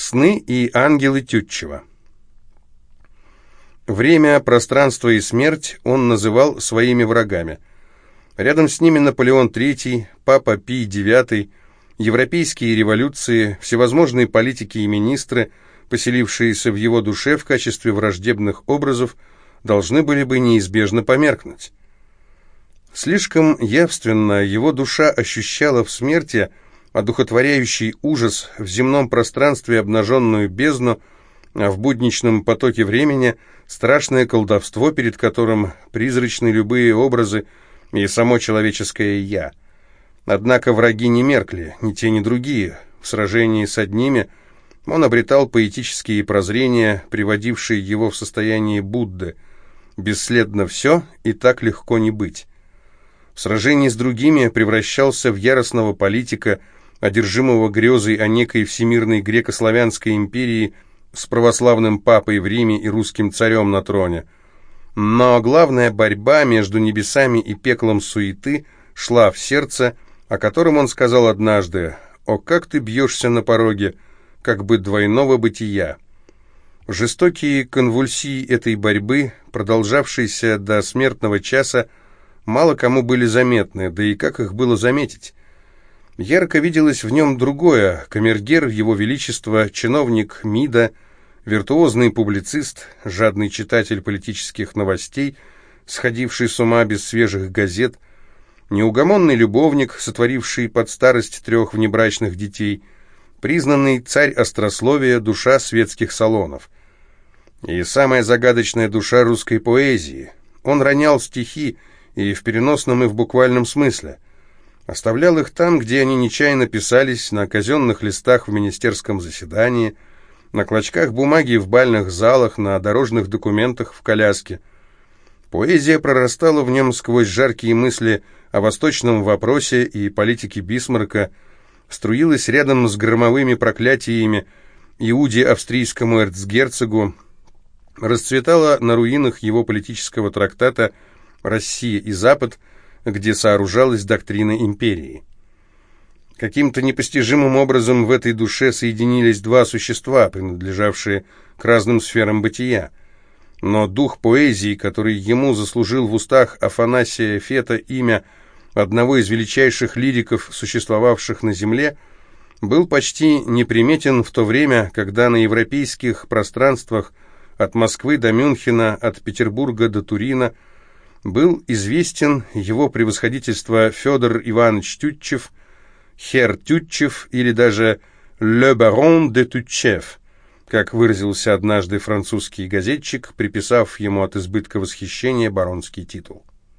Сны и ангелы Тютчева. Время, пространство и смерть он называл своими врагами. Рядом с ними Наполеон III, Папа Пий IX, европейские революции, всевозможные политики и министры, поселившиеся в его душе в качестве враждебных образов, должны были бы неизбежно померкнуть. Слишком явственно его душа ощущала в смерти одухотворяющий ужас, в земном пространстве обнаженную бездну, а в будничном потоке времени страшное колдовство, перед которым призрачны любые образы и само человеческое «я». Однако враги не меркли, ни те, ни другие. В сражении с одними он обретал поэтические прозрения, приводившие его в состояние Будды. Бесследно все, и так легко не быть. В сражении с другими превращался в яростного политика, одержимого грезой о некой всемирной греко-славянской империи с православным папой в Риме и русским царем на троне. Но главная борьба между небесами и пеклом суеты шла в сердце, о котором он сказал однажды «О, как ты бьешься на пороге, как бы двойного бытия!» Жестокие конвульсии этой борьбы, продолжавшиеся до смертного часа, мало кому были заметны, да и как их было заметить? Ярко виделось в нем другое, камергер его величества, чиновник МИДа, виртуозный публицист, жадный читатель политических новостей, сходивший с ума без свежих газет, неугомонный любовник, сотворивший под старость трех внебрачных детей, признанный царь острословия, душа светских салонов. И самая загадочная душа русской поэзии. Он ронял стихи и в переносном, и в буквальном смысле – Оставлял их там, где они нечаянно писались, на казенных листах в министерском заседании, на клочках бумаги в бальных залах, на дорожных документах в коляске. Поэзия прорастала в нем сквозь жаркие мысли о восточном вопросе и политике Бисмарка, струилась рядом с громовыми проклятиями Иуде австрийскому эрцгерцогу, расцветала на руинах его политического трактата «Россия и Запад», где сооружалась доктрина империи. Каким-то непостижимым образом в этой душе соединились два существа, принадлежавшие к разным сферам бытия. Но дух поэзии, который ему заслужил в устах Афанасия Фета имя одного из величайших лириков, существовавших на Земле, был почти неприметен в то время, когда на европейских пространствах от Москвы до Мюнхена, от Петербурга до Турина – был известен его превосходительство Федор Иванович Тютчев, Хер Тютчев или даже «Le Baron de Тютчев», как выразился однажды французский газетчик, приписав ему от избытка восхищения баронский титул.